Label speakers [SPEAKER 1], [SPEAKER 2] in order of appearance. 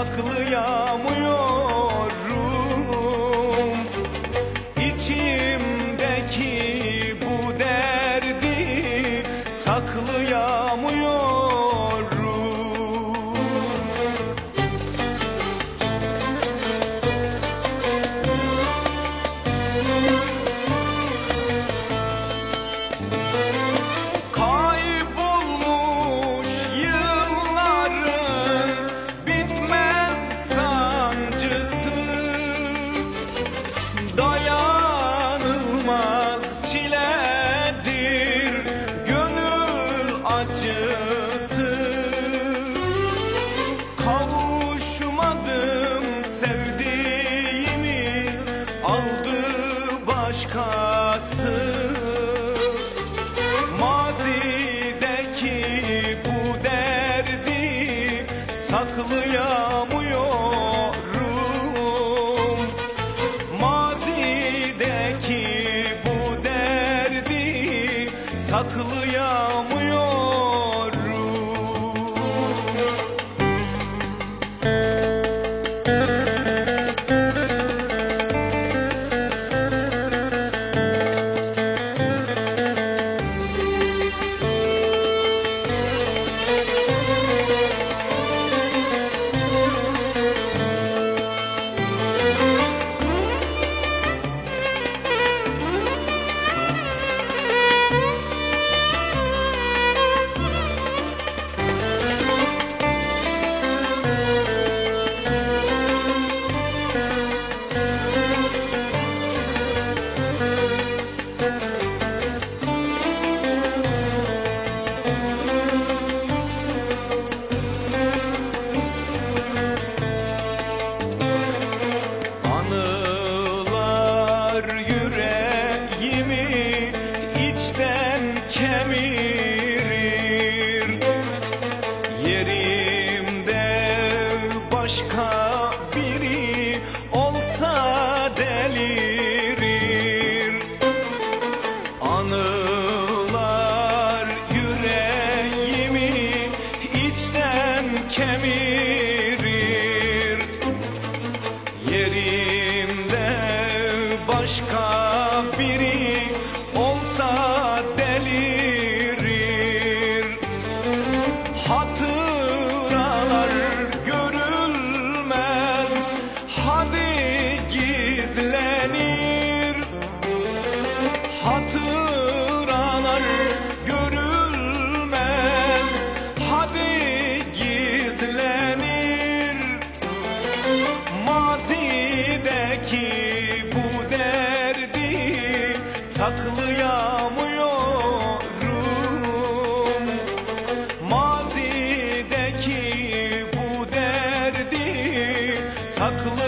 [SPEAKER 1] Aklıya mı acısı. Kavuşmadım sevdiğimi aldı başkası. Mazideki bu derdi saklayamıyorum. Mazideki bu derdi saklayamıyorum. başka biri olsa delirir. Anılar yüreğimi içten kemir. saklı